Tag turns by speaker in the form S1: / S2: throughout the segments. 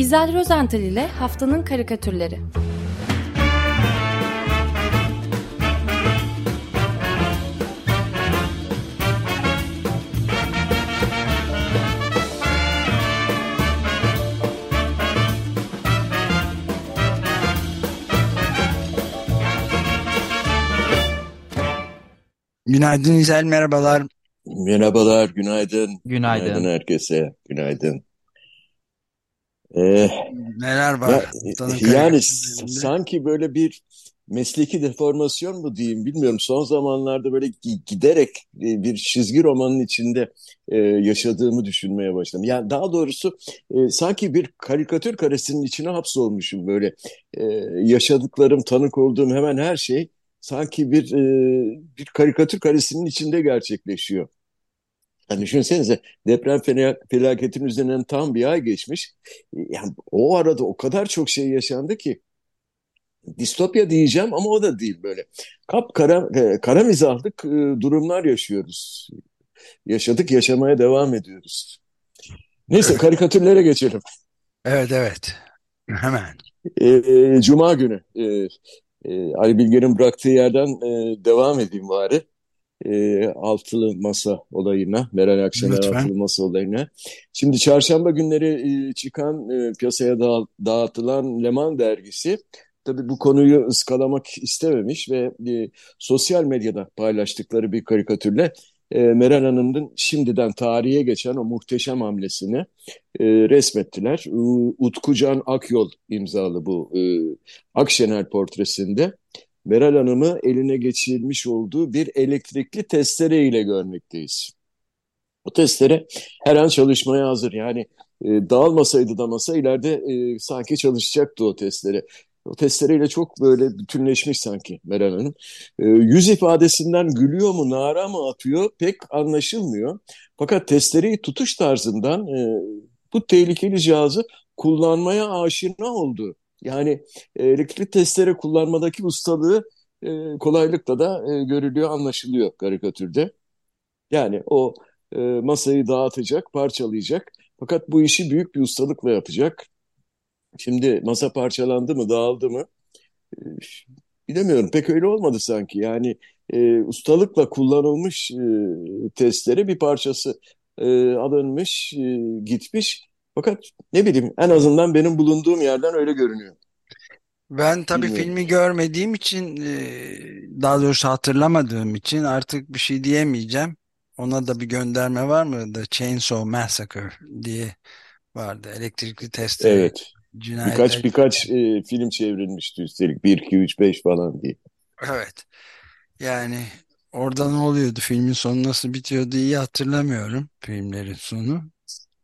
S1: İzel Rozental ile Haftanın Karikatürleri
S2: Günaydın İzel, merhabalar.
S3: Merhabalar, günaydın.
S4: Günaydın.
S3: Günaydın herkese, günaydın. Ee,
S2: Neler var
S3: ya,
S2: haftanın
S3: yani sanki böyle bir mesleki deformasyon mu diyeyim bilmiyorum. Son zamanlarda böyle gi- giderek e, bir çizgi romanın içinde e, yaşadığımı düşünmeye başladım. Yani daha doğrusu e, sanki bir karikatür karesinin içine hapsolmuşum böyle. E, yaşadıklarım, tanık olduğum hemen her şey sanki bir e, bir karikatür karesinin içinde gerçekleşiyor. Yani düşünsenize deprem fela- felaketinin üzerinden tam bir ay geçmiş. Yani o arada o kadar çok şey yaşandı ki distopya diyeceğim ama o da değil böyle. Kapkara e, kara mizahlık e, durumlar yaşıyoruz. Yaşadık, yaşamaya devam ediyoruz. Neyse karikatürlere geçelim.
S2: Evet evet. Hemen.
S3: E, e, Cuma günü e, e, Ali Bilge'nin bıraktığı yerden e, devam edeyim bari. E, altılı masa olayına, Meral Akşener
S2: Lütfen.
S3: altılı masa olayına. Şimdi çarşamba günleri e, çıkan e, piyasaya dağ- dağıtılan Leman dergisi tabii bu konuyu ıskalamak istememiş ve e, sosyal medyada paylaştıkları bir karikatürle e, Meral Hanım'ın şimdiden tarihe geçen o muhteşem hamlesini e, resmettiler. U- Utkucan Akyol imzalı bu e, Akşener portresinde Meral Hanım'ı eline geçirilmiş olduğu bir elektrikli testere ile görmekteyiz. O testere her an çalışmaya hazır. Yani e, dağılmasaydı da masa ileride e, sanki çalışacaktı o testere. O testereyle çok böyle bütünleşmiş sanki Meral Hanım. E, yüz ifadesinden gülüyor mu, nara mı atıyor pek anlaşılmıyor. Fakat testereyi tutuş tarzından e, bu tehlikeli cihazı kullanmaya aşina oldu. Yani e, elektrikli testere kullanmadaki ustalığı e, kolaylıkla da e, görülüyor, anlaşılıyor karikatürde. Yani o e, masayı dağıtacak, parçalayacak. Fakat bu işi büyük bir ustalıkla yapacak. Şimdi masa parçalandı mı, dağıldı mı? E, bilemiyorum. Pek öyle olmadı sanki. Yani e, ustalıkla kullanılmış e, testere bir parçası e, alınmış, e, gitmiş. Fakat ne bileyim, en azından benim bulunduğum yerden öyle görünüyor.
S2: Ben tabii
S3: Bilmiyorum.
S2: filmi görmediğim için e, daha doğrusu hatırlamadığım için artık bir şey diyemeyeceğim. Ona da bir gönderme var mı? The Chainsaw Massacre diye vardı. Elektrikli testere
S3: Evet.
S2: cinayetler.
S3: Birkaç birkaç e, film çevrilmişti üstelik. 1, 2, 3, 5 falan diye.
S2: Evet. Yani orada ne oluyordu? Filmin sonu nasıl bitiyordu iyi hatırlamıyorum. Filmlerin sonu.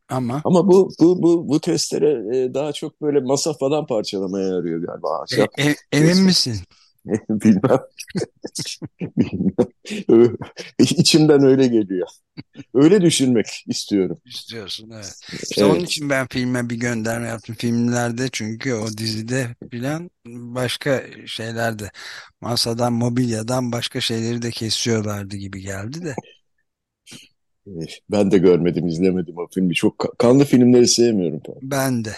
S2: Ama
S3: Ama bu bu bu bu testere e, daha çok böyle masa falan parçalamaya yarıyor galiba.
S2: e,
S3: Ahşap
S2: e- emin misin?
S3: Bilmem. Bilmem. İçimden öyle geliyor. Öyle düşünmek istiyorum.
S2: İstiyorsun evet. İşte onun
S3: Evet.
S2: için ben filme bir gönderme yaptım. Filmlerde çünkü o dizide filan başka şeylerde masadan mobilyadan başka şeyleri de kesiyorlardı gibi geldi de.
S3: Ben de görmedim, izlemedim o filmi. Çok ka- kanlı filmleri sevmiyorum.
S2: Ben de.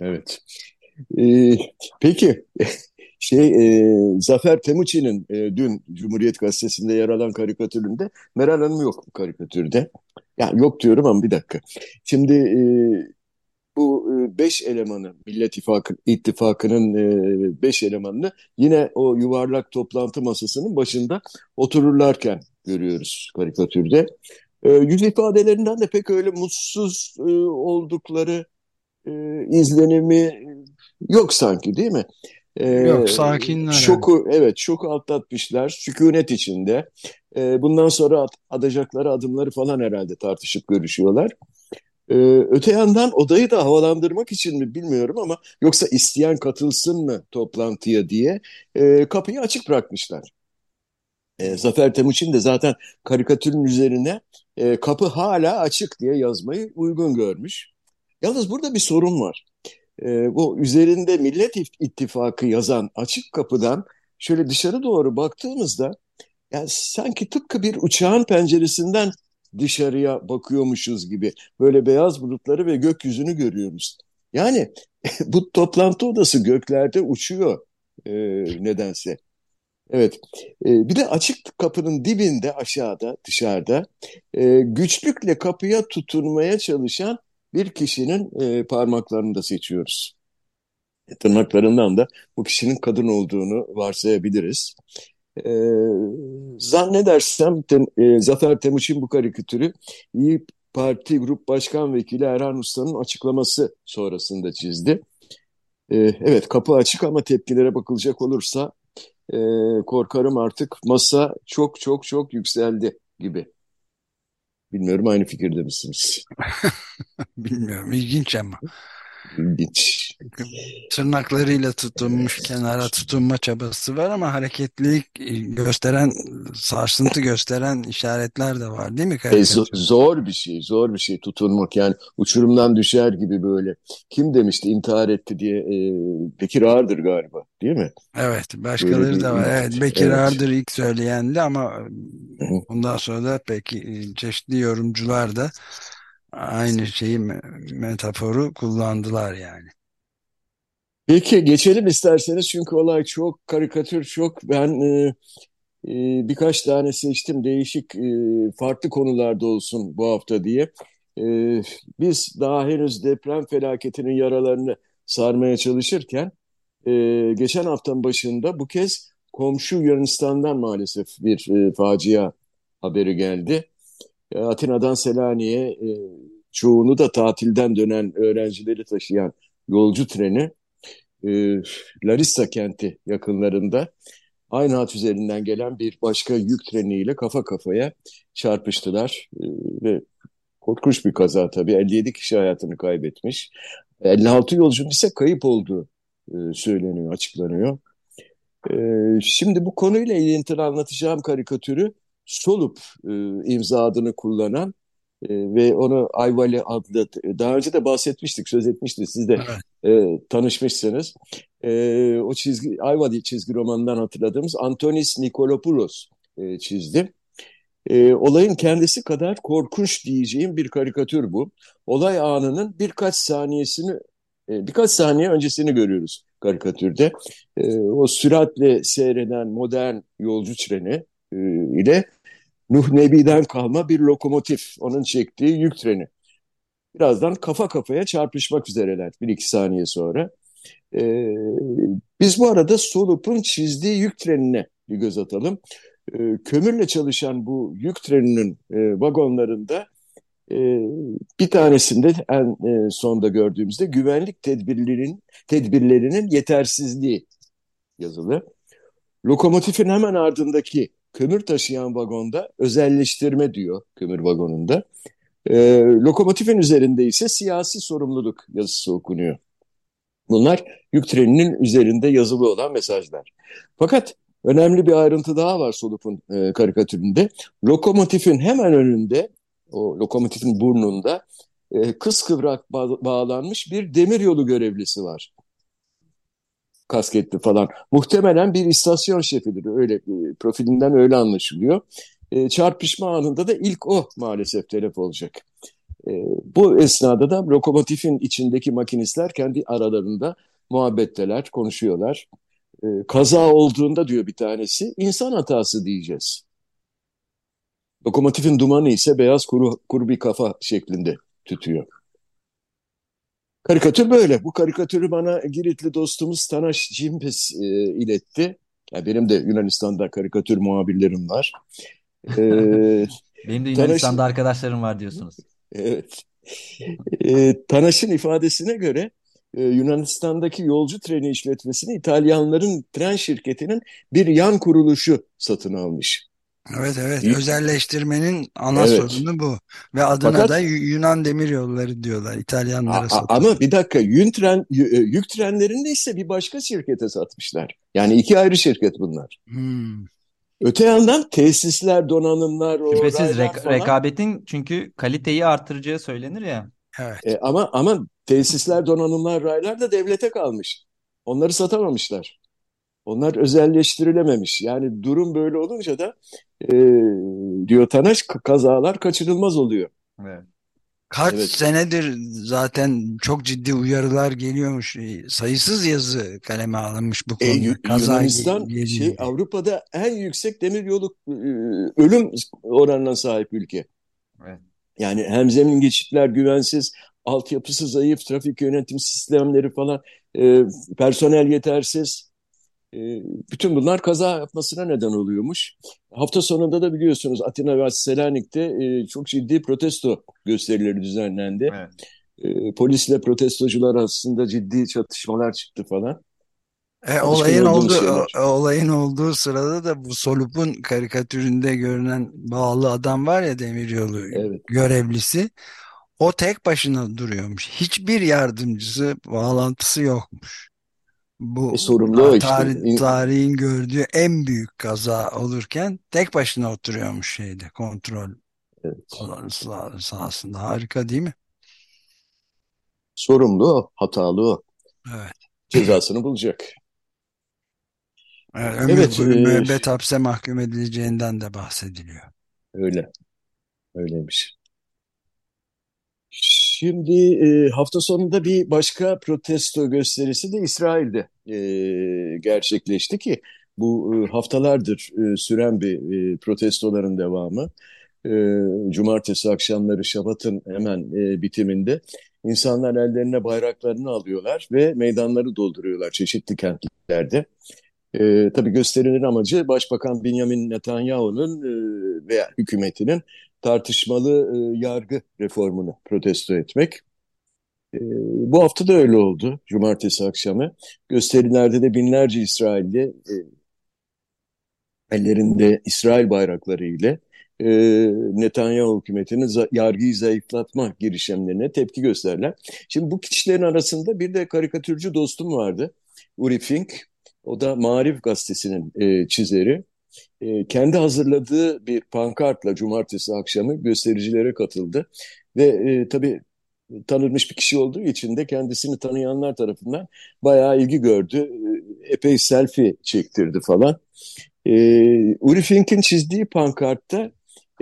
S3: Evet. E, peki şey e, Zafer Temuçin'in e, dün Cumhuriyet Gazetesi'nde yer alan karikatüründe Meral Hanım yok bu karikatürde. Ya yok diyorum ama bir dakika. Şimdi e, bu e, beş elemanı Millet İttifakı, İttifakı'nın e, beş elemanını yine o yuvarlak toplantı masasının başında otururlarken görüyoruz karikatürde. E, yüz ifadelerinden de pek öyle mutsuz e, oldukları e, izlenimi yok sanki değil mi? E,
S2: Yok sakinler
S3: şoku evet şoku atlatmışlar sükunet içinde. E, bundan sonra at- atacakları adımları falan herhalde tartışıp görüşüyorlar. Ee, öte yandan odayı da havalandırmak için mi bilmiyorum ama yoksa isteyen katılsın mı toplantıya diye e, kapıyı açık bırakmışlar. E, Zafer Temuçin de zaten karikatürün üzerine e, kapı hala açık diye yazmayı uygun görmüş. Yalnız burada bir sorun var. E, bu üzerinde Millet İttifakı yazan açık kapıdan şöyle dışarı doğru baktığımızda yani sanki tıpkı bir uçağın penceresinden dışarıya bakıyormuşuz gibi böyle beyaz bulutları ve gökyüzünü görüyoruz. Yani bu toplantı odası göklerde uçuyor e, nedense. Evet. E, bir de açık kapının dibinde aşağıda dışarıda e, güçlükle kapıya tutunmaya çalışan bir kişinin e, parmaklarını da seçiyoruz. E, tırnaklarından da bu kişinin kadın olduğunu varsayabiliriz. E, zannedersem tem, e, Zafer Temuçin bu karikatürü İyi Parti Grup Başkan Vekili Erhan Usta'nın açıklaması sonrasında çizdi. E, evet kapı açık ama tepkilere bakılacak olursa e, korkarım artık masa çok çok çok yükseldi gibi. Bilmiyorum aynı fikirde misiniz?
S2: Bilmiyorum ilginç ama.
S3: İlginç.
S2: Tırnaklarıyla tutunmuş kenara tutunma çabası var ama hareketlilik gösteren, sarsıntı gösteren işaretler de var değil mi?
S3: E, zor bir şey, zor bir şey tutunmak yani uçurumdan düşer gibi böyle. Kim demişti intihar etti diye e, Bekir Ağırdır galiba değil mi?
S2: Evet başkaları da var. Evet Bekir evet. Ağırdır ilk söyleyendi ama bundan sonra da peki çeşitli yorumcular da aynı şeyi metaforu kullandılar yani.
S3: Peki geçelim isterseniz çünkü olay çok karikatür çok ben e, e, birkaç tane seçtim değişik e, farklı konularda olsun bu hafta diye. E, biz daha henüz deprem felaketinin yaralarını sarmaya çalışırken e, geçen haftanın başında bu kez komşu Yunanistan'dan maalesef bir e, facia haberi geldi. E, Atina'dan Selanik'e e, çoğunu da tatilden dönen öğrencileri taşıyan yolcu treni e, Larissa kenti yakınlarında aynı hat üzerinden gelen bir başka yük treniyle kafa kafaya çarpıştılar. Ve korkunç bir kaza tabii. 57 kişi hayatını kaybetmiş. 56 yolcunun ise kayıp olduğu söyleniyor açıklanıyor. Şimdi bu konuyla ilintili anlatacağım karikatürü Solup e, imza adını kullanan e, ve onu Ayvali adlı daha önce de bahsetmiştik söz etmiştik siz de evet. e, tanışmışsınız. E, o çizgi Ayvali çizgi romanından hatırladığımız Antonis Nikolopoulos e, çizdi. E, olayın kendisi kadar korkunç diyeceğim bir karikatür bu. Olay anının birkaç saniyesini e, birkaç saniye öncesini görüyoruz karikatürde. E, o süratle seyreden modern yolcu treni e, ile Nuh Nebi'den kalma bir lokomotif. Onun çektiği yük treni. Birazdan kafa kafaya çarpışmak üzereler bir iki saniye sonra. Ee, biz bu arada Solup'un çizdiği yük trenine bir göz atalım. Ee, kömürle çalışan bu yük treninin e, vagonlarında e, bir tanesinde en e, sonda gördüğümüzde güvenlik tedbirlerinin tedbirlerinin yetersizliği yazılı. Lokomotifin hemen ardındaki kömür taşıyan vagonda özelleştirme diyor kömür vagonunda. E, lokomotifin üzerinde ise siyasi sorumluluk yazısı okunuyor. Bunlar yük treninin üzerinde yazılı olan mesajlar. Fakat önemli bir ayrıntı daha var Solup'un e, karikatüründe. Lokomotifin hemen önünde, o lokomotifin burnunda e, kıskıvrak ba bağlanmış bir demiryolu görevlisi var kasketli falan. Muhtemelen bir istasyon şefidir. Öyle e, profilinden öyle anlaşılıyor. E, çarpışma anında da ilk o maalesef telef olacak. E, bu esnada da lokomotifin içindeki makinistler kendi aralarında muhabbetteler, konuşuyorlar. E, kaza olduğunda diyor bir tanesi, insan hatası diyeceğiz. Lokomotifin dumanı ise beyaz kuru, kuru bir kafa şeklinde tütüyor. Karikatür böyle. Bu karikatürü bana Giritli dostumuz Tanaş Cimpes e, iletti. Yani benim de Yunanistan'da karikatür muhabirlerim var.
S4: Ee, benim de Yunanistan'da Tanaş... arkadaşlarım var diyorsunuz.
S3: Evet. E, Tanaş'ın ifadesine göre e, Yunanistan'daki yolcu treni işletmesini İtalyanların tren şirketinin bir yan kuruluşu satın almış.
S2: Evet evet özelleştirmenin ana evet. sorunu bu ve adına Fakat, da Yunan demir yolları diyorlar İtalyanlara
S3: satıyor. Ama bir dakika yün tren, e, yük trenlerini ise bir başka şirkete satmışlar. Yani iki ayrı şirket bunlar. Hmm. Öte yandan tesisler, donanımlar,
S4: Şüphesiz rek falan. rekabetin çünkü kaliteyi artıracağı söylenir ya.
S3: Evet. E, ama ama tesisler, donanımlar, raylar da devlete kalmış. Onları satamamışlar. Onlar özelleştirilememiş. Yani durum böyle olunca da e, diyor Tanaş kazalar kaçınılmaz oluyor. Evet.
S2: Kaç
S3: Evet.
S2: senedir zaten çok ciddi uyarılar geliyormuş. E, Sayısız yazı kaleme alınmış bu
S3: E,
S2: konuda.
S3: Yu-
S2: Kaza
S3: Yunanistan şey. Avrupa'da en yüksek demiryolu e, ölüm oranına sahip ülke.
S4: Evet.
S3: Yani hemzemin geçitler güvensiz, altyapısı zayıf, trafik yönetim sistemleri falan, e, personel yetersiz. E, bütün bunlar kaza yapmasına neden oluyormuş. Hafta sonunda da biliyorsunuz Atina ve Selanik'te e, çok ciddi protesto gösterileri düzenlendi.
S4: Evet.
S3: E, polisle protestocular arasında ciddi çatışmalar çıktı falan.
S2: E, olayın olduğu
S3: şeyler.
S2: olayın olduğu sırada da bu Solup'un karikatüründe görünen bağlı adam var ya demiryolu
S3: Evet.
S2: görevlisi. O tek başına duruyormuş. Hiçbir yardımcısı, bağlantısı yokmuş. Bu
S3: E, sorumlu işte.
S2: tarih,
S3: İn-
S2: tarihin gördüğü en büyük kaza olurken tek başına oturuyormuş şeyde kontrol
S3: Evet.
S2: sah- sahasında. Harika değil mi?
S3: Sorumlu o, hatalı o.
S2: Evet.
S3: Cezasını bulacak.
S2: Evet, ömür
S3: Evet,
S2: boyu
S3: e,
S2: müebbet hapse mahkum edileceğinden de bahsediliyor.
S3: öyle. Öyleymiş. Şimdi e, hafta sonunda bir başka protesto gösterisi de İsrail'de e, gerçekleşti ki bu e, haftalardır e, süren bir e, protestoların devamı. E, cumartesi akşamları Şabat'ın hemen e, bitiminde insanlar ellerine bayraklarını alıyorlar ve meydanları dolduruyorlar çeşitli kentlerde. E, tabii gösterinin amacı Başbakan Benjamin Netanyahu'nun e, veya hükümetinin tartışmalı e, yargı reformunu protesto etmek. E, bu hafta da öyle oldu, cumartesi akşamı. Gösterilerde de binlerce İsrailli e, ellerinde İsrail bayrakları ile e, Netanyahu hükümetinin za- yargıyı zayıflatma girişimlerine tepki gösterdiler. Şimdi bu kişilerin arasında bir de karikatürcü dostum vardı, Uri Fink. O da Maarif gazetesinin e, çizeri. E, kendi hazırladığı bir pankartla cumartesi akşamı göstericilere katıldı. Ve e, tabii tanınmış bir kişi olduğu için de kendisini tanıyanlar tarafından bayağı ilgi gördü. E, epey selfie çektirdi falan. E, Uri Fink'in çizdiği pankartta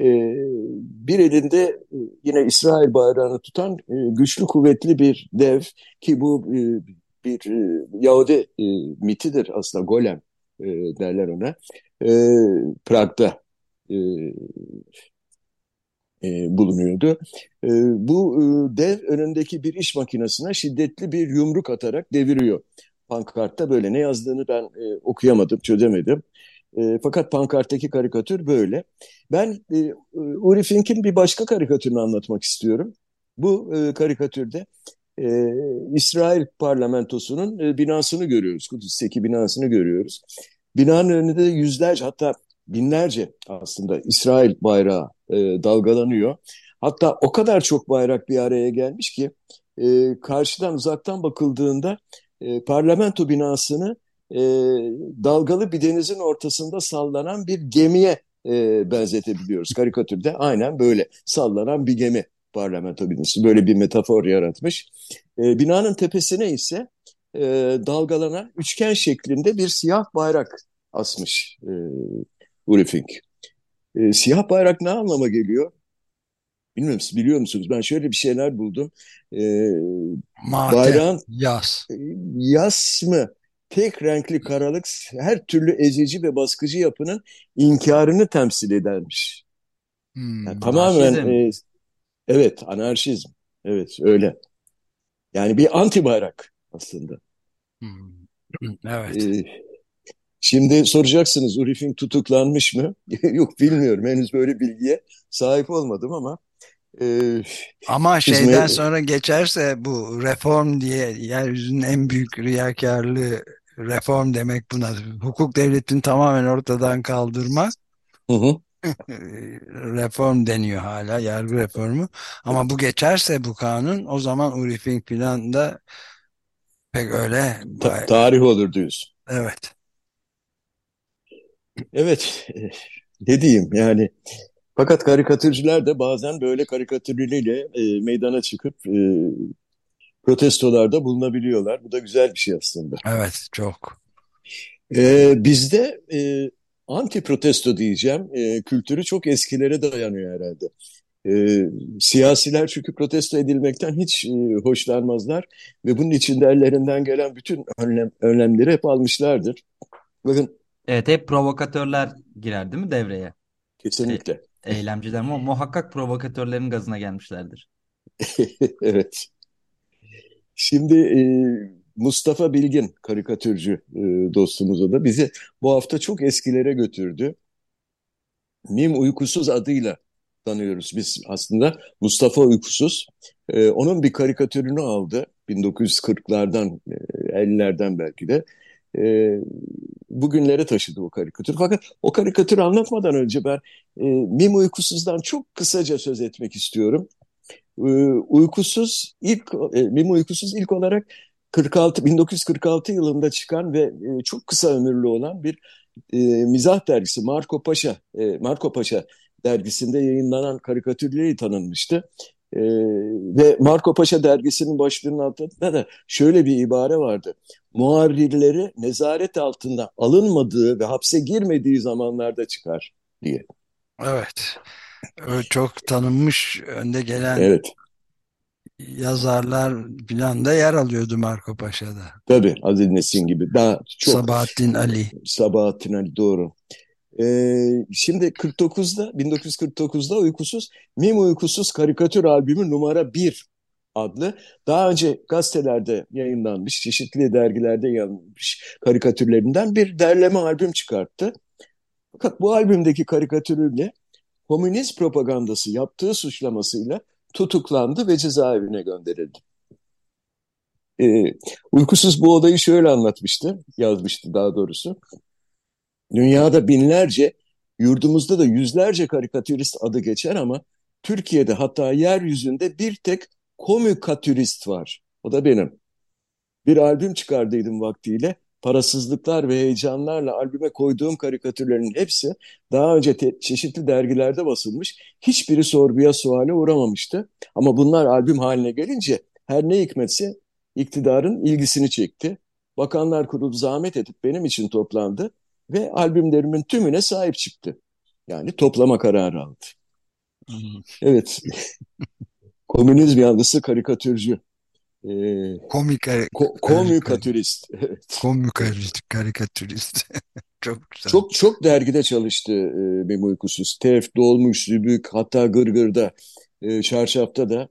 S3: e, bir elinde e, yine İsrail bayrağını tutan e, güçlü kuvvetli bir dev ki bu e, bir e, Yahudi e, mitidir aslında golem e, derler ona. E, Prag'da e, e, bulunuyordu. E, bu e, dev önündeki bir iş makinesine şiddetli bir yumruk atarak deviriyor. Pankartta böyle ne yazdığını ben e, okuyamadım, çözemedim. E, fakat pankarttaki karikatür böyle. Ben e, Uri Fink'in bir başka karikatürünü anlatmak istiyorum. Bu e, karikatürde e, İsrail parlamentosunun e, binasını görüyoruz. Kudüs'teki binasını görüyoruz. Binanın önünde yüzlerce hatta binlerce aslında İsrail bayrağı e, dalgalanıyor. Hatta o kadar çok bayrak bir araya gelmiş ki e, karşıdan uzaktan bakıldığında e, parlamento binasını e, dalgalı bir denizin ortasında sallanan bir gemiye e, benzetebiliyoruz. Karikatürde aynen böyle sallanan bir gemi parlamento binası. Böyle bir metafor yaratmış. E, binanın tepesine ise e, dalgalanan üçgen şeklinde bir siyah bayrak asmış e, Uri Fink. E, siyah bayrak ne anlama geliyor? Bilmiyorum siz biliyor musunuz? Ben şöyle bir şeyler buldum. E,
S2: Matem,
S3: bayrağın
S2: yaz.
S3: e, yas mı? Tek renkli karalık her türlü ezici ve baskıcı yapının inkarını temsil edermiş.
S2: Hmm.
S3: Yani tamamen e, evet anarşizm. Evet öyle. Yani bir anti bayrak aslında.
S2: Hmm. Evet.
S3: E, şimdi soracaksınız Uri Fink tutuklanmış mı? Yok bilmiyorum. Henüz böyle bilgiye sahip olmadım ama e,
S2: Ama şeyden sonra geçerse bu reform diye yeryüzünün en büyük riyakarlığı reform demek buna. Hukuk devletini tamamen ortadan kaldırmak
S3: Hı hı.
S2: reform deniyor hala yargı reformu. Ama bu geçerse bu kanun o zaman Uri Fink falan da pek öyle.
S3: Ta- tarih olur diyorsun.
S2: Evet.
S3: Evet, eh, ne diyeyim yani. Fakat karikatürcüler de bazen böyle karikatürleriyle e, meydana çıkıp e, protestolarda bulunabiliyorlar. Bu da güzel bir şey aslında.
S2: Evet çok.
S3: E, bizde e, anti protesto diyeceğim. E, kültürü çok eskilere dayanıyor herhalde. E, siyasiler çünkü protesto edilmekten hiç e, hoşlanmazlar ve bunun için de ellerinden gelen bütün önlem, önlemleri hep almışlardır. Bakın
S4: Evet hep provokatörler girer değil mi devreye?
S3: kesinlikle.
S4: E, eylemciler ama muhakkak provokatörlerin gazına gelmişlerdir.
S3: Evet. Şimdi e, Mustafa Bilgin karikatürcü e, dostumuza da bizi bu hafta çok eskilere götürdü. Mim Uykusuz adıyla tanıyoruz biz aslında. Mustafa Uykusuz. E, onun bir karikatürünü aldı 1940'lardan, e, 50'lerden belki de. E, bugünlere taşıdı o karikatür. Fakat o karikatürü anlatmadan önce ben e, Mim Uykusuz'dan çok kısaca söz etmek istiyorum. E, uykusuz ilk e, Mim Uykusuz ilk olarak 46 1946 yılında çıkan ve e, çok kısa ömürlü olan bir e, mizah dergisi Marco Paşa e, Marco Paşa dergisinde yayınlanan karikatürleri tanınmıştı. E, ve Marco Paşa dergisinin başlığının altında da şöyle bir ibare vardı. Muharrirleri nezaret altında alınmadığı ve hapse girmediği zamanlarda çıkar diye.
S2: Evet. Çok tanınmış önde gelen
S3: Evet.
S2: yazarlar falan da yer alıyordu Marco Paşa'da.
S3: Tabii Aziz Nesin gibi daha çok
S2: Sabahattin Ali.
S3: Sabahattin Ali doğru. Ee, şimdi 49'da 1949'da Uykusuz Mim Uykusuz karikatür albümü numara 1 adlı daha önce gazetelerde yayınlanmış, çeşitli dergilerde yayınlanmış karikatürlerinden bir derleme albüm çıkarttı. Fakat bu albümdeki karikatürüyle komünist propagandası yaptığı suçlamasıyla tutuklandı ve cezaevine gönderildi. Ee, uykusuz bu olayı şöyle anlatmıştı, yazmıştı daha doğrusu. Dünyada binlerce, yurdumuzda da yüzlerce karikatürist adı geçer ama Türkiye'de hatta yeryüzünde bir tek komikatürist var. O da benim. Bir albüm çıkardıydım vaktiyle. Parasızlıklar ve heyecanlarla albüme koyduğum karikatürlerin hepsi daha önce çeşitli dergilerde basılmış. Hiçbiri sorguya suale uğramamıştı. Ama bunlar albüm haline gelince her ne hikmetse iktidarın ilgisini çekti. Bakanlar Kurulu zahmet edip benim için toplandı ve albümlerimin tümüne sahip çıktı. Yani toplama kararı aldı. Evet. Komünizm yanlısı karikatürcü. Ee,
S2: Komik
S3: ko komikatürist.
S2: Evet. Komikatürist, karikatürist. çok güzel.
S3: Çok çok dergide çalıştı e, Mem Uykusuz. Tef, Dolmuş, Zübük, hatta Gırgır'da, e, Çarşaf'ta da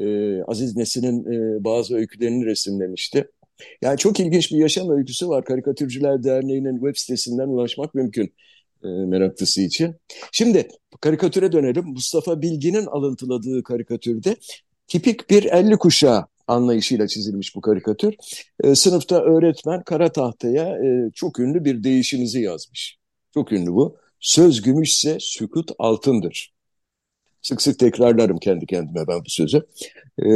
S3: e, Aziz Nesin'in e, bazı öykülerini resimlemişti. Yani çok ilginç bir yaşam öyküsü var. Karikatürcüler Derneği'nin web sitesinden ulaşmak mümkün e, meraklısı için. Şimdi karikatüre dönelim. Mustafa Bilgin'in alıntıladığı karikatürde tipik bir 50 kuşağı anlayışıyla çizilmiş bu karikatür. E, sınıfta öğretmen kara tahtaya e, çok ünlü bir değişinizi yazmış. Çok ünlü bu. Söz gümüşse sükut altındır. Sık sık tekrarlarım kendi kendime ben bu sözü. E,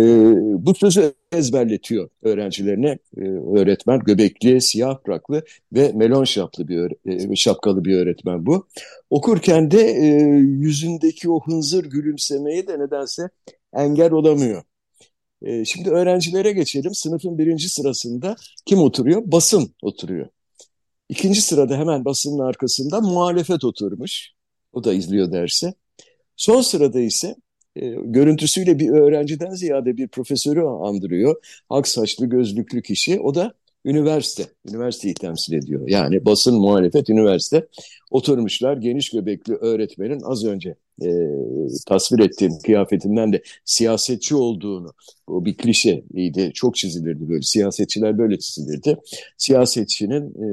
S3: bu sözü ezberletiyor öğrencilerine. E, öğretmen göbekli, siyah bıraklı ve melon şaplı bir e, şapkalı bir öğretmen bu. Okurken de e, yüzündeki o hınzır gülümsemeyi de nedense engel olamıyor. E, şimdi öğrencilere geçelim. Sınıfın birinci sırasında kim oturuyor? Basın oturuyor. İkinci sırada hemen basının arkasında muhalefet oturmuş. O da izliyor dersi. Son sırada ise e, görüntüsüyle bir öğrenciden ziyade bir profesörü andırıyor. Ak saçlı gözlüklü kişi. O da üniversite. Üniversiteyi temsil ediyor. Yani basın, muhalefet, üniversite. Oturmuşlar geniş göbekli öğretmenin az önce e, tasvir ettiğim kıyafetinden de siyasetçi olduğunu, o bir klişeydi, çok çizilirdi böyle. Siyasetçiler böyle çizilirdi. Siyasetçinin e,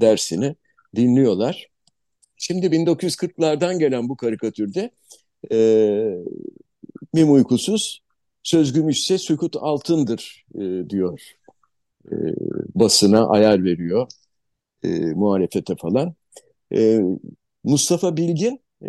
S3: dersini dinliyorlar. Şimdi 1940'lardan gelen bu karikatürde e, mim uykusuz, söz gümüşse sükut altındır e, diyor. E, basına ayar veriyor e, muhalefete falan. E, Mustafa Bilgin e,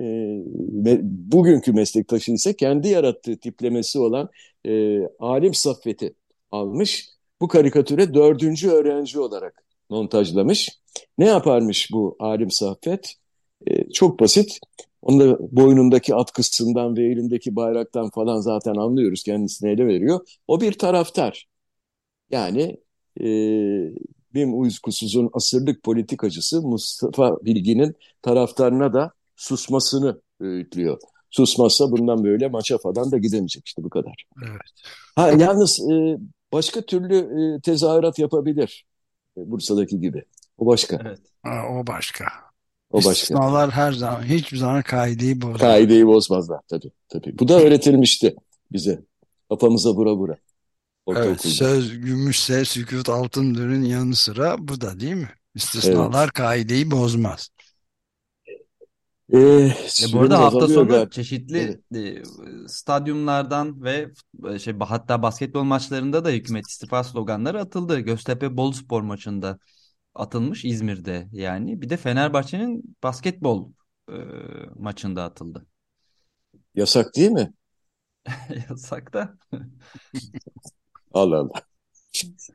S3: bugünkü meslektaşı ise kendi yarattığı tiplemesi olan e, alim saffeti almış. Bu karikatüre dördüncü öğrenci olarak montajlamış. Ne yaparmış bu alim saffet? E, çok basit. Onun da boynundaki atkısından ve elindeki bayraktan falan zaten anlıyoruz kendisine ele veriyor. O bir taraftar. Yani e, Bim Uykusuz'un asırlık politikacısı Mustafa Bilgin'in taraftarına da susmasını öğütlüyor. susmazsa bundan böyle maça falan da gidemeyecek işte bu kadar.
S2: Evet.
S3: Ha yalnız e, başka türlü e, tezahürat yapabilir e, Bursa'daki gibi. O başka.
S4: Evet.
S2: Ha, o başka.
S3: O başka.
S2: İstisnalar her zaman hiçbir zaman kaideyi bozmaz.
S3: Kaideyi bozmazlar tabii. tabii. Bu da öğretilmişti bize. Kafamıza vura vura.
S2: Evet, söz gümüşse sükut altındırın yanı sıra bu da değil mi? İstisnalar kaideyi bozmaz.
S3: Ee,
S4: Ve bu arada hafta sonu
S3: galiba.
S4: çeşitli
S3: Evet.
S4: e, stadyumlardan ve e, şey hatta basketbol maçlarında da hükümet istifa sloganları atıldı. Göztepe Boluspor maçında atılmış İzmir'de yani. Bir de Fenerbahçe'nin basketbol e, maçında atıldı.
S3: Yasak değil mi?
S4: Yasak da
S3: Allah Allah.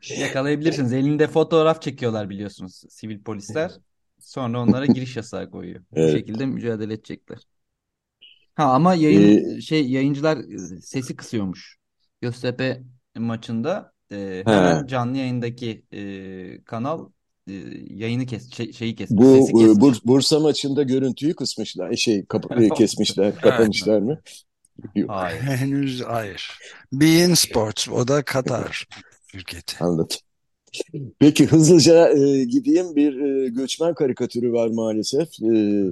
S4: yakalayabilirsiniz. Elinde fotoğraf çekiyorlar biliyorsunuz sivil polisler. Sonra onlara giriş yasağı koyuyor. Bu
S3: Evet.
S4: şekilde mücadele edecekler. Ha ama yayın
S3: Ee,
S4: şey yayıncılar e, sesi kısıyormuş. Göztepe maçında e,
S3: he.
S4: hemen canlı yayındaki e, kanal yayını kes şey- şeyi kesmiş,
S3: Bu
S4: sesi
S3: e,
S4: kesmiş.
S3: Bur- Bursa maçında görüntüyü kısmışlar. Şey kapa- e, kesmişler, kapamışlar mı? Yok.
S4: Hayır.
S2: Henüz hayır. Bein Sports o da Katar şirketi.
S3: Anladım. Peki hızlıca e, gideyim. Bir e, göçmen karikatürü var maalesef. E,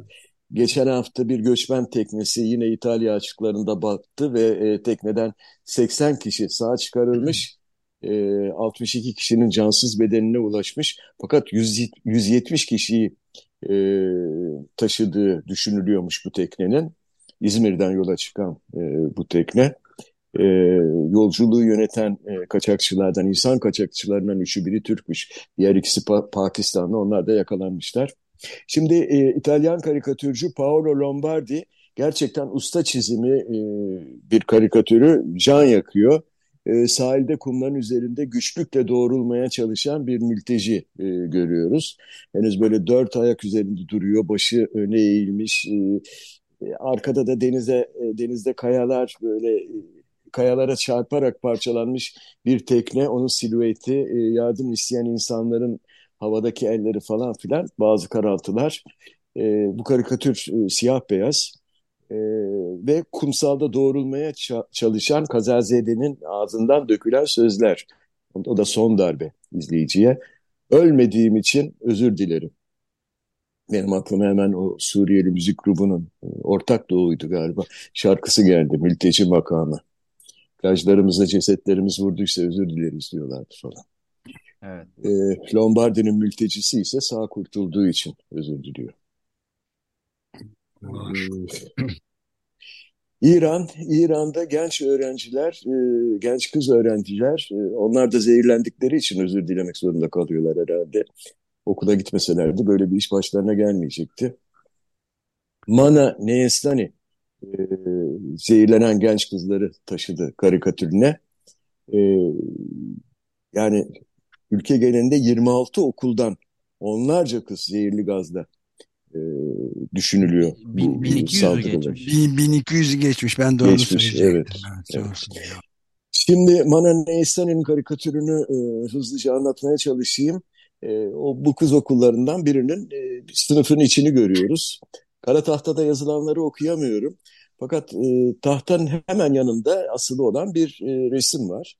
S3: geçen hafta bir göçmen teknesi yine İtalya açıklarında battı ve e, tekneden 80 kişi sağ çıkarılmış. E, 62 kişinin cansız bedenine ulaşmış. Fakat 100, 170 kişiyi e, taşıdığı düşünülüyormuş bu teknenin. İzmir'den yola çıkan e, bu tekne. E, yolculuğu yöneten e, kaçakçılardan, insan kaçakçılarından üçü biri Türkmüş. Diğer ikisi Pa- Pakistanlı. Onlar da yakalanmışlar. Şimdi e, İtalyan karikatürcü Paolo Lombardi gerçekten usta çizimi e, bir karikatürü can yakıyor. E, sahilde kumların üzerinde güçlükle doğrulmaya çalışan bir mülteci e, görüyoruz. Henüz böyle dört ayak üzerinde duruyor, başı öne eğilmiş. E, e, arkada da denize e, denizde kayalar böyle e, kayalara çarparak parçalanmış bir tekne, onun silüeti, e, yardım isteyen insanların havadaki elleri falan filan, bazı karaltılar. E, bu karikatür e, siyah beyaz E, ve kumsalda doğrulmaya ça- çalışan Kazazede'nin ağzından dökülen sözler. O da son darbe izleyiciye. Ölmediğim için özür dilerim. Benim aklıma hemen o Suriyeli müzik grubunun e, Ortak Doğu'ydu galiba. Şarkısı geldi, Mülteci Makamı. Plajlarımıza cesetlerimiz vurduysa özür dileriz diyorlardı falan.
S4: Evet.
S3: E, Lombardi'nin mültecisi ise sağ kurtulduğu için özür diliyor. İran, İran'da genç öğrenciler, e, genç kız öğrenciler, e, onlar da zehirlendikleri için özür dilemek zorunda kalıyorlar herhalde. Okula gitmeselerdi böyle bir iş başlarına gelmeyecekti. Mana Neyestani e, zehirlenen genç kızları taşıdı karikatürüne. E, yani ülke genelinde 26 okuldan onlarca kız zehirli gazla e, düşünülüyor bu
S4: 1200'ü
S3: saldırılar.
S4: geçmiş.
S2: Bin- 1200'ü geçmiş. Ben de onu
S3: Geçmiş,
S2: söyleyecektim.
S3: evet,
S2: Evet,
S3: evet. Şimdi Manan Neystan'ın karikatürünü e, hızlıca anlatmaya çalışayım. E, o bu kız okullarından birinin e, sınıfın içini görüyoruz. Kara tahtada yazılanları okuyamıyorum. Fakat e, tahtanın hemen yanında asılı olan bir e, resim var.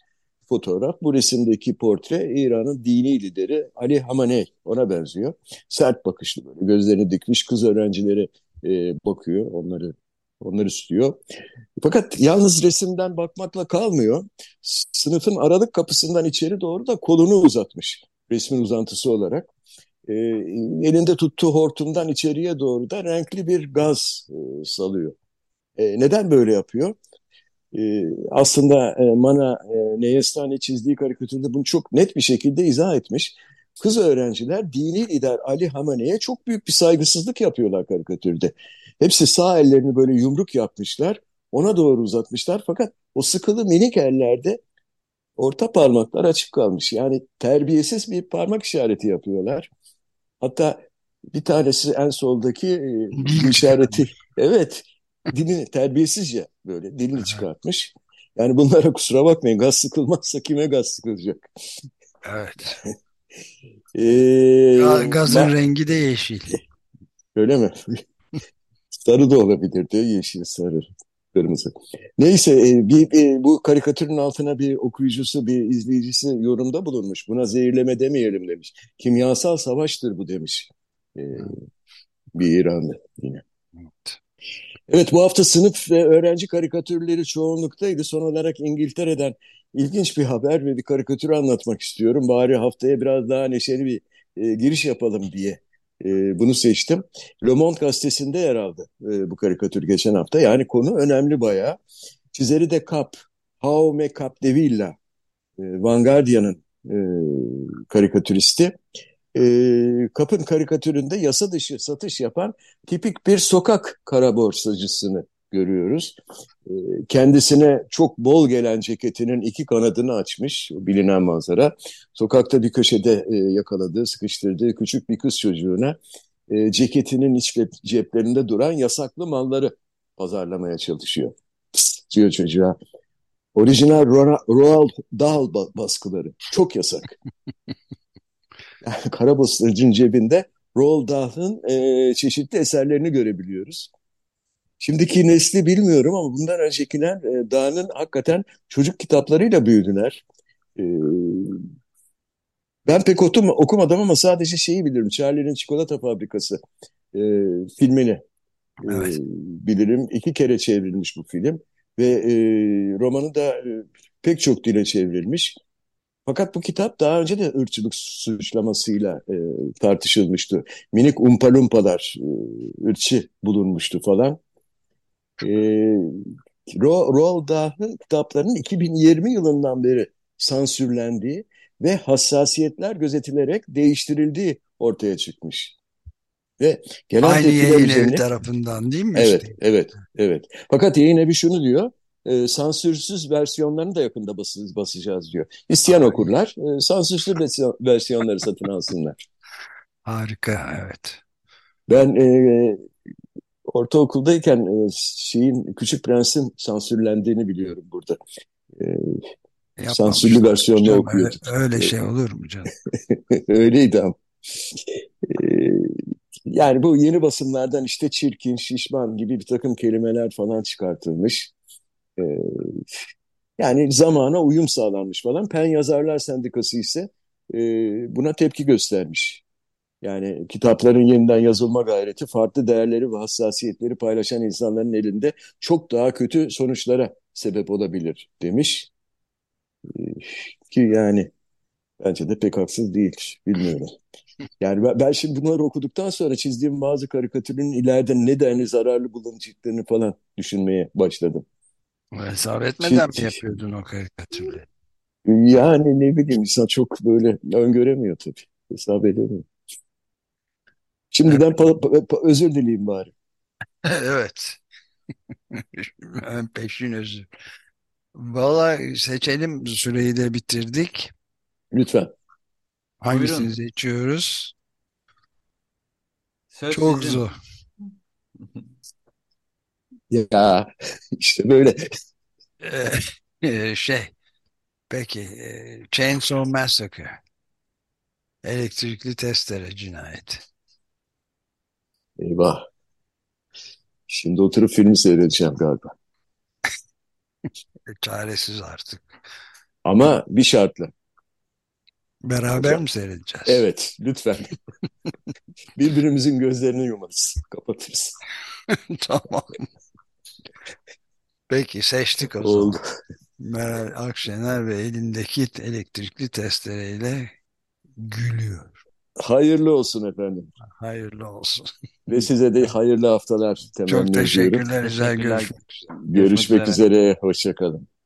S3: Fotoğraf. Bu resimdeki portre İran'ın dini lideri Ali Hamaney. Ona benziyor. Sert bakışlı böyle gözlerini dikmiş kız öğrencileri e, bakıyor. Onları onları istiyor. Fakat yalnız resimden bakmakla kalmıyor. Sınıfın aralık kapısından içeri doğru da kolunu uzatmış resmin uzantısı olarak. Ee, elinde tuttuğu hortumdan içeriye doğru da renkli bir gaz e, salıyor. E, neden böyle yapıyor? E, aslında e, Mana e, Neyestani çizdiği karikatürde bunu çok net bir şekilde izah etmiş. Kız öğrenciler dini lider Ali Hamane'ye çok büyük bir saygısızlık yapıyorlar karikatürde. Hepsi sağ ellerini böyle yumruk yapmışlar. Ona doğru uzatmışlar. Fakat o sıkılı minik ellerde orta parmaklar açık kalmış. Yani terbiyesiz bir parmak işareti yapıyorlar. Hatta bir tanesi en soldaki e, işareti evet dilini terbiyesizce böyle dilini çıkartmış. Yani bunlara kusura bakmayın gaz sıkılmazsa kime gaz sıkılacak?
S2: Evet.
S3: Ee,
S2: Ga- Gazın
S3: ba-
S2: rengi de yeşil.
S3: öyle mi? Sarı da olabilirdi. Yeşil, sarı, kırmızı. Neyse e, bir, bir, bu karikatürün altına bir okuyucusu, bir izleyicisi yorumda bulunmuş. Buna zehirleme demeyelim demiş. Kimyasal savaştır bu demiş. E, bir İranlı yine.
S2: Evet.
S3: Evet bu hafta sınıf ve öğrenci karikatürleri çoğunluktaydı. Son olarak İngiltere'den ilginç bir haber ve bir karikatür anlatmak istiyorum. Bari haftaya biraz daha neşeli bir e, giriş yapalım diye e, bunu seçtim. Le Monde gazetesinde yer aldı e, bu karikatür geçen hafta. Yani konu önemli bayağı. Çizeri de Cap, Jaume Capdevilla, e, Vanguardian'ın e, karikatüristi. E, Kap'ın karikatüründe yasa dışı satış yapan tipik bir sokak kara borsacısını görüyoruz. E, kendisine çok bol gelen ceketinin iki kanadını açmış, bilinen manzara. Sokakta bir köşede e, yakaladığı, sıkıştırdığı küçük bir kız çocuğuna e, ceketinin iç ceplerinde duran yasaklı malları pazarlamaya çalışıyor. Psst diyor çocuğa. Orijinal Roald Dahl baskıları. Çok yasak. Karabasırcı'nın cebinde Roald Dahl'ın e, çeşitli eserlerini görebiliyoruz. Şimdiki nesli bilmiyorum ama bundan öncekiler e, Dahl'ın hakikaten çocuk kitaplarıyla büyüdüler. E, ben pek otum, okumadım ama sadece şeyi bilirim. Charlie'nin Çikolata Fabrikası e, filmini e, evet. bilirim. İki kere çevrilmiş bu film ve e, romanı da e, pek çok dile çevrilmiş. Fakat bu kitap daha önce de ırkçılık suçlamasıyla e, tartışılmıştı. Minik umpalumpalar e, ırkçı bulunmuştu falan. E, Roald Dahl'ın kitaplarının 2020 yılından beri sansürlendiği ve hassasiyetler gözetilerek değiştirildiği ortaya çıkmış. Ve gelen
S2: Aynı yayın üzerine... tarafından değil mi?
S3: Evet, işte? evet, evet. Fakat yayın evi şunu diyor, e, sansürsüz versiyonlarını da yakında basacağız, basacağız diyor. İsteyen okurlar e, sansürsüz versiyonları satın alsınlar.
S2: Harika, evet.
S3: Ben e, ortaokuldayken e, şeyin Küçük Prens'in sansürlendiğini biliyorum burada. E, sansürlü versiyonunu okuyorduk.
S2: Öyle, öyle şey olur mu canım?
S3: Öyleydi ama. E, yani bu yeni basımlardan işte çirkin, şişman gibi bir takım kelimeler falan çıkartılmış. E, yani zamana uyum sağlanmış falan. Pen Yazarlar Sendikası ise e, buna tepki göstermiş. Yani kitapların yeniden yazılma gayreti farklı değerleri ve hassasiyetleri paylaşan insanların elinde çok daha kötü sonuçlara sebep olabilir demiş. Ee, ki yani bence de pek haksız değil. Bilmiyorum. Yani ben, ben şimdi bunları okuduktan sonra çizdiğim bazı karikatürün ileride ne denli zararlı bulunacaklarını falan düşünmeye başladım.
S2: Hesap etmeden mi yapıyordun o karikatürleri?
S3: Yani ne bileyim insan çok böyle öngöremiyor tabii. Hesap edemiyor. Şimdiden pa- pa- pa- özür dileyim bari.
S2: evet. Peşin özür. Valla seçelim süreyi de bitirdik.
S3: Lütfen.
S2: Hangisini Buyurun. seçiyoruz? Söz Çok sizin. zor.
S3: Ya işte böyle.
S2: Ee, şey. Peki. E, Chainsaw Massacre. Elektrikli testere cinayeti.
S3: Eyvah. Şimdi oturup filmi seyredeceğim galiba.
S2: Çaresiz artık.
S3: Ama bir şartla.
S2: Beraber Hocam, mi seyredeceğiz?
S3: Evet, lütfen. Birbirimizin gözlerini yumarız, kapatırız.
S2: tamam. Peki seçtik o zaman. Oldu. Meral Akşener ve elindeki elektrikli testereyle gülüyor.
S3: Hayırlı olsun efendim.
S2: Hayırlı olsun.
S3: Ve size de hayırlı haftalar temenni
S2: Çok teşekkürler. Güzel görüşmek
S3: üzere. Görüşmek üzere. Hoşçakalın.